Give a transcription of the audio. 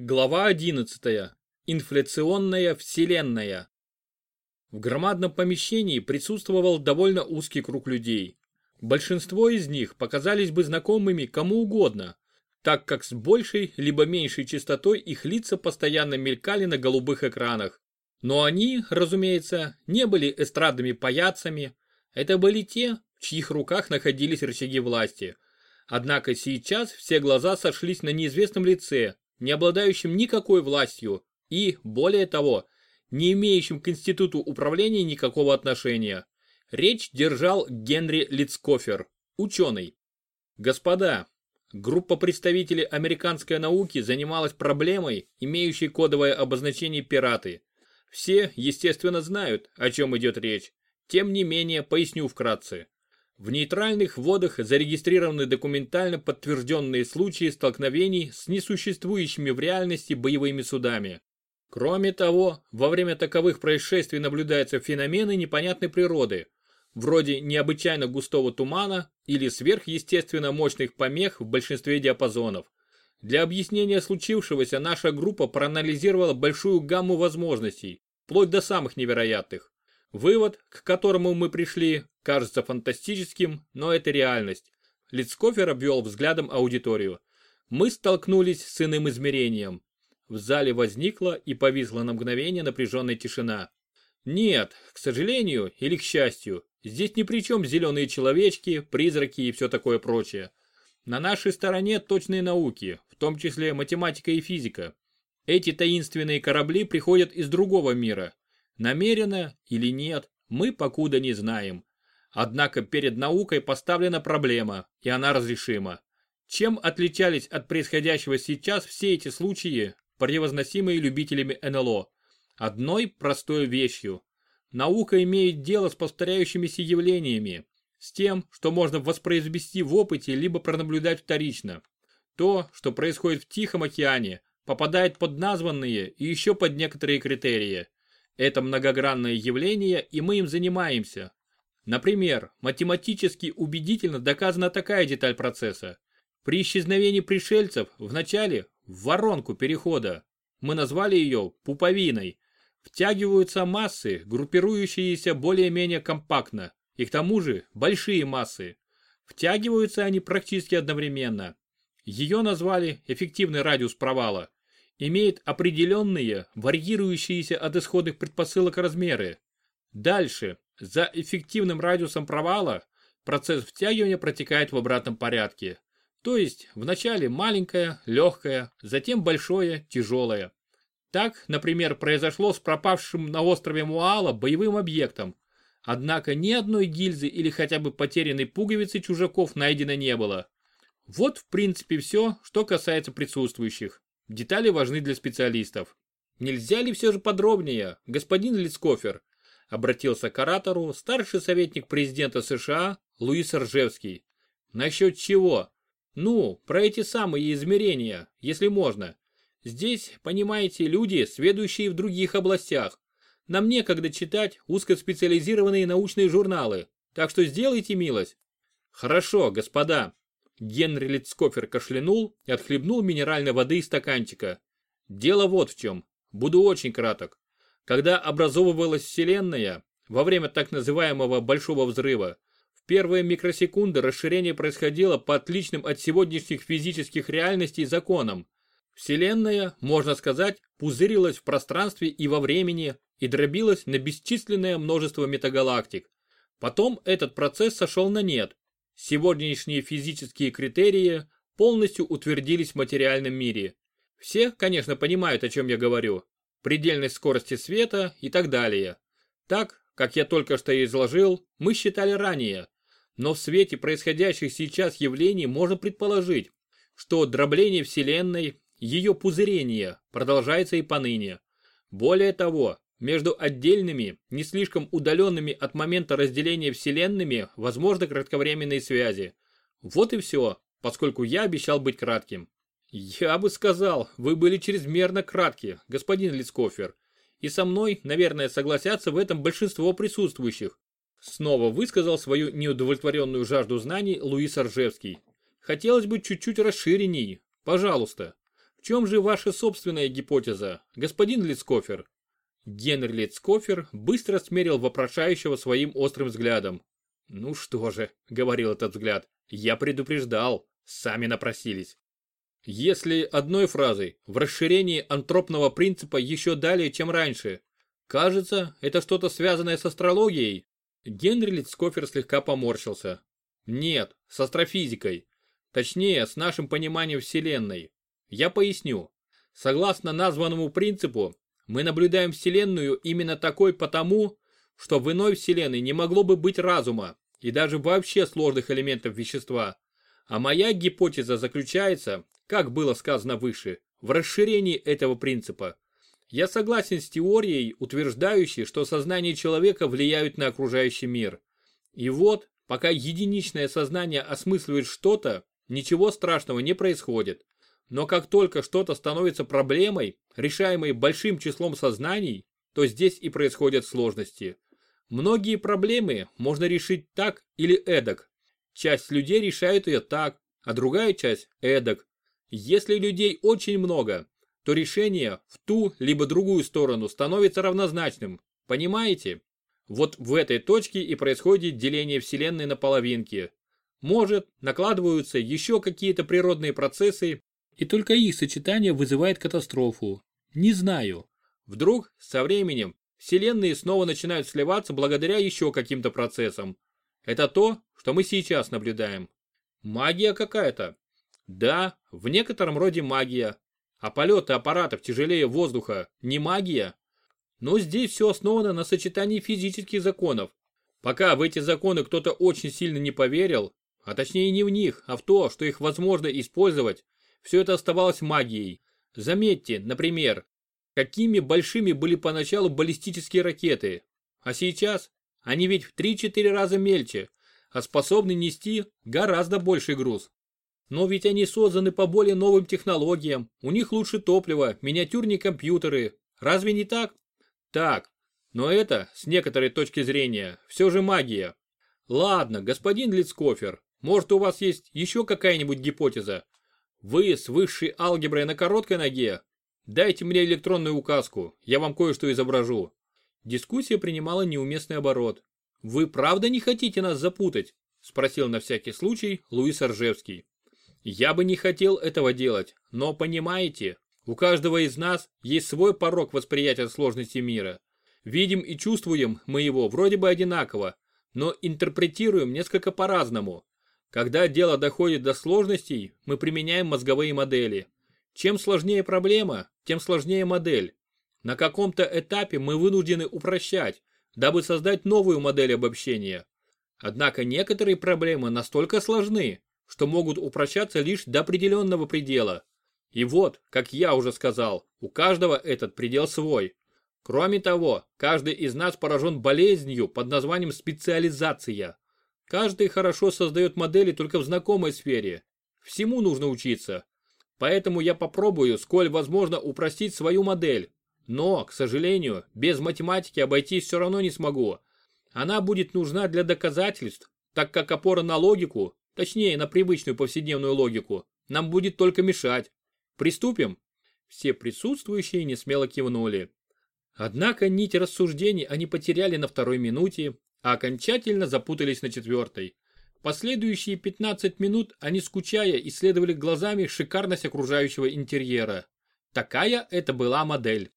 Глава 11. Инфляционная вселенная. В громадном помещении присутствовал довольно узкий круг людей. Большинство из них показались бы знакомыми кому угодно, так как с большей либо меньшей частотой их лица постоянно мелькали на голубых экранах. Но они, разумеется, не были эстрадными паяцами, это были те, в чьих руках находились рычаги власти. Однако сейчас все глаза сошлись на неизвестном лице, не обладающим никакой властью и, более того, не имеющим к институту управления никакого отношения. Речь держал Генри Лицкофер, ученый. Господа, группа представителей американской науки занималась проблемой, имеющей кодовое обозначение «пираты». Все, естественно, знают, о чем идет речь. Тем не менее, поясню вкратце. В нейтральных водах зарегистрированы документально подтвержденные случаи столкновений с несуществующими в реальности боевыми судами. Кроме того, во время таковых происшествий наблюдаются феномены непонятной природы, вроде необычайно густого тумана или сверхъестественно мощных помех в большинстве диапазонов. Для объяснения случившегося наша группа проанализировала большую гамму возможностей, вплоть до самых невероятных. Вывод, к которому мы пришли, кажется фантастическим, но это реальность. Лицкофер обвел взглядом аудиторию. Мы столкнулись с иным измерением. В зале возникла и повисла на мгновение напряженная тишина. Нет, к сожалению или к счастью, здесь ни при чем зеленые человечки, призраки и все такое прочее. На нашей стороне точные науки, в том числе математика и физика. Эти таинственные корабли приходят из другого мира, Намеренно или нет, мы покуда не знаем. Однако перед наукой поставлена проблема, и она разрешима. Чем отличались от происходящего сейчас все эти случаи, превозносимые любителями НЛО? Одной простой вещью. Наука имеет дело с повторяющимися явлениями, с тем, что можно воспроизвести в опыте либо пронаблюдать вторично. То, что происходит в Тихом океане, попадает под названные и еще под некоторые критерии. Это многогранное явление, и мы им занимаемся. Например, математически убедительно доказана такая деталь процесса. При исчезновении пришельцев в начале в воронку перехода, мы назвали ее пуповиной, втягиваются массы, группирующиеся более-менее компактно, и к тому же большие массы. Втягиваются они практически одновременно. Ее назвали эффективный радиус провала имеет определенные, варьирующиеся от исходных предпосылок размеры. Дальше, за эффективным радиусом провала, процесс втягивания протекает в обратном порядке. То есть, вначале маленькое, легкое, затем большое, тяжелое. Так, например, произошло с пропавшим на острове Муала боевым объектом. Однако ни одной гильзы или хотя бы потерянной пуговицы чужаков найдено не было. Вот в принципе все, что касается присутствующих. Детали важны для специалистов. Нельзя ли все же подробнее, господин Лицкофер? Обратился к оратору старший советник президента США Луис Ржевский. Насчет чего? Ну, про эти самые измерения, если можно. Здесь, понимаете, люди, сведущие в других областях. Нам некогда читать узкоспециализированные научные журналы, так что сделайте милость. Хорошо, господа, Генри Лицкофер кашлянул и отхлебнул минеральной воды из стаканчика. Дело вот в чем. Буду очень краток. Когда образовывалась Вселенная, во время так называемого Большого Взрыва, в первые микросекунды расширение происходило по отличным от сегодняшних физических реальностей законам. Вселенная, можно сказать, пузырилась в пространстве и во времени и дробилась на бесчисленное множество метагалактик. Потом этот процесс сошел на нет, Сегодняшние физические критерии полностью утвердились в материальном мире. Все, конечно, понимают, о чем я говорю. Предельной скорости света и так далее. Так, как я только что изложил, мы считали ранее. Но в свете происходящих сейчас явлений можно предположить, что дробление Вселенной, ее пузырение продолжается и поныне. Более того, между отдельными, не слишком удаленными от момента разделения вселенными возможны кратковременные связи. Вот и все, поскольку я обещал быть кратким. Я бы сказал, вы были чрезмерно кратки, господин Лицкофер. И со мной, наверное, согласятся в этом большинство присутствующих. Снова высказал свою неудовлетворенную жажду знаний Луис Ржевский. Хотелось бы чуть-чуть расширенней. Пожалуйста. В чем же ваша собственная гипотеза, господин Лицкофер? Генри Лицкофер быстро смерил вопрошающего своим острым взглядом. «Ну что же», — говорил этот взгляд, — «я предупреждал, сами напросились». Если одной фразой, в расширении антропного принципа еще далее, чем раньше. Кажется, это что-то связанное с астрологией. Генри Лицкофер слегка поморщился. Нет, с астрофизикой. Точнее, с нашим пониманием Вселенной. Я поясню. Согласно названному принципу, мы наблюдаем Вселенную именно такой потому, что в иной Вселенной не могло бы быть разума и даже вообще сложных элементов вещества. А моя гипотеза заключается, как было сказано выше, в расширении этого принципа. Я согласен с теорией, утверждающей, что сознание человека влияет на окружающий мир. И вот, пока единичное сознание осмысливает что-то, ничего страшного не происходит. Но как только что-то становится проблемой, решаемой большим числом сознаний, то здесь и происходят сложности. Многие проблемы можно решить так или эдак. Часть людей решают ее так, а другая часть эдак. Если людей очень много, то решение в ту либо другую сторону становится равнозначным. Понимаете? Вот в этой точке и происходит деление Вселенной на половинки. Может, накладываются еще какие-то природные процессы, и только их сочетание вызывает катастрофу. Не знаю. Вдруг, со временем, Вселенные снова начинают сливаться благодаря еще каким-то процессам. Это то, что мы сейчас наблюдаем. Магия какая-то. Да, в некотором роде магия. А полеты аппаратов тяжелее воздуха не магия. Но здесь все основано на сочетании физических законов. Пока в эти законы кто-то очень сильно не поверил, а точнее не в них, а в то, что их возможно использовать, все это оставалось магией. Заметьте, например, какими большими были поначалу баллистические ракеты, а сейчас они ведь в 3-4 раза мельче, а способны нести гораздо больший груз. Но ведь они созданы по более новым технологиям, у них лучше топливо, миниатюрнее компьютеры. Разве не так? Так. Но это, с некоторой точки зрения, все же магия. Ладно, господин Лицкофер, может у вас есть еще какая-нибудь гипотеза? Вы с высшей алгеброй на короткой ноге? Дайте мне электронную указку, я вам кое-что изображу. Дискуссия принимала неуместный оборот. Вы правда не хотите нас запутать? Спросил на всякий случай Луис Ржевский. Я бы не хотел этого делать, но понимаете, у каждого из нас есть свой порог восприятия сложности мира. Видим и чувствуем мы его вроде бы одинаково, но интерпретируем несколько по-разному. Когда дело доходит до сложностей, мы применяем мозговые модели. Чем сложнее проблема, тем сложнее модель. На каком-то этапе мы вынуждены упрощать, дабы создать новую модель обобщения. Однако некоторые проблемы настолько сложны, что могут упрощаться лишь до определенного предела. И вот, как я уже сказал, у каждого этот предел свой. Кроме того, каждый из нас поражен болезнью под названием специализация. Каждый хорошо создает модели только в знакомой сфере. Всему нужно учиться. Поэтому я попробую, сколь возможно, упростить свою модель. Но, к сожалению, без математики обойтись все равно не смогу. Она будет нужна для доказательств, так как опора на логику точнее на привычную повседневную логику, нам будет только мешать. Приступим? Все присутствующие несмело кивнули. Однако нить рассуждений они потеряли на второй минуте, а окончательно запутались на четвертой. Последующие 15 минут они скучая исследовали глазами шикарность окружающего интерьера. Такая это была модель.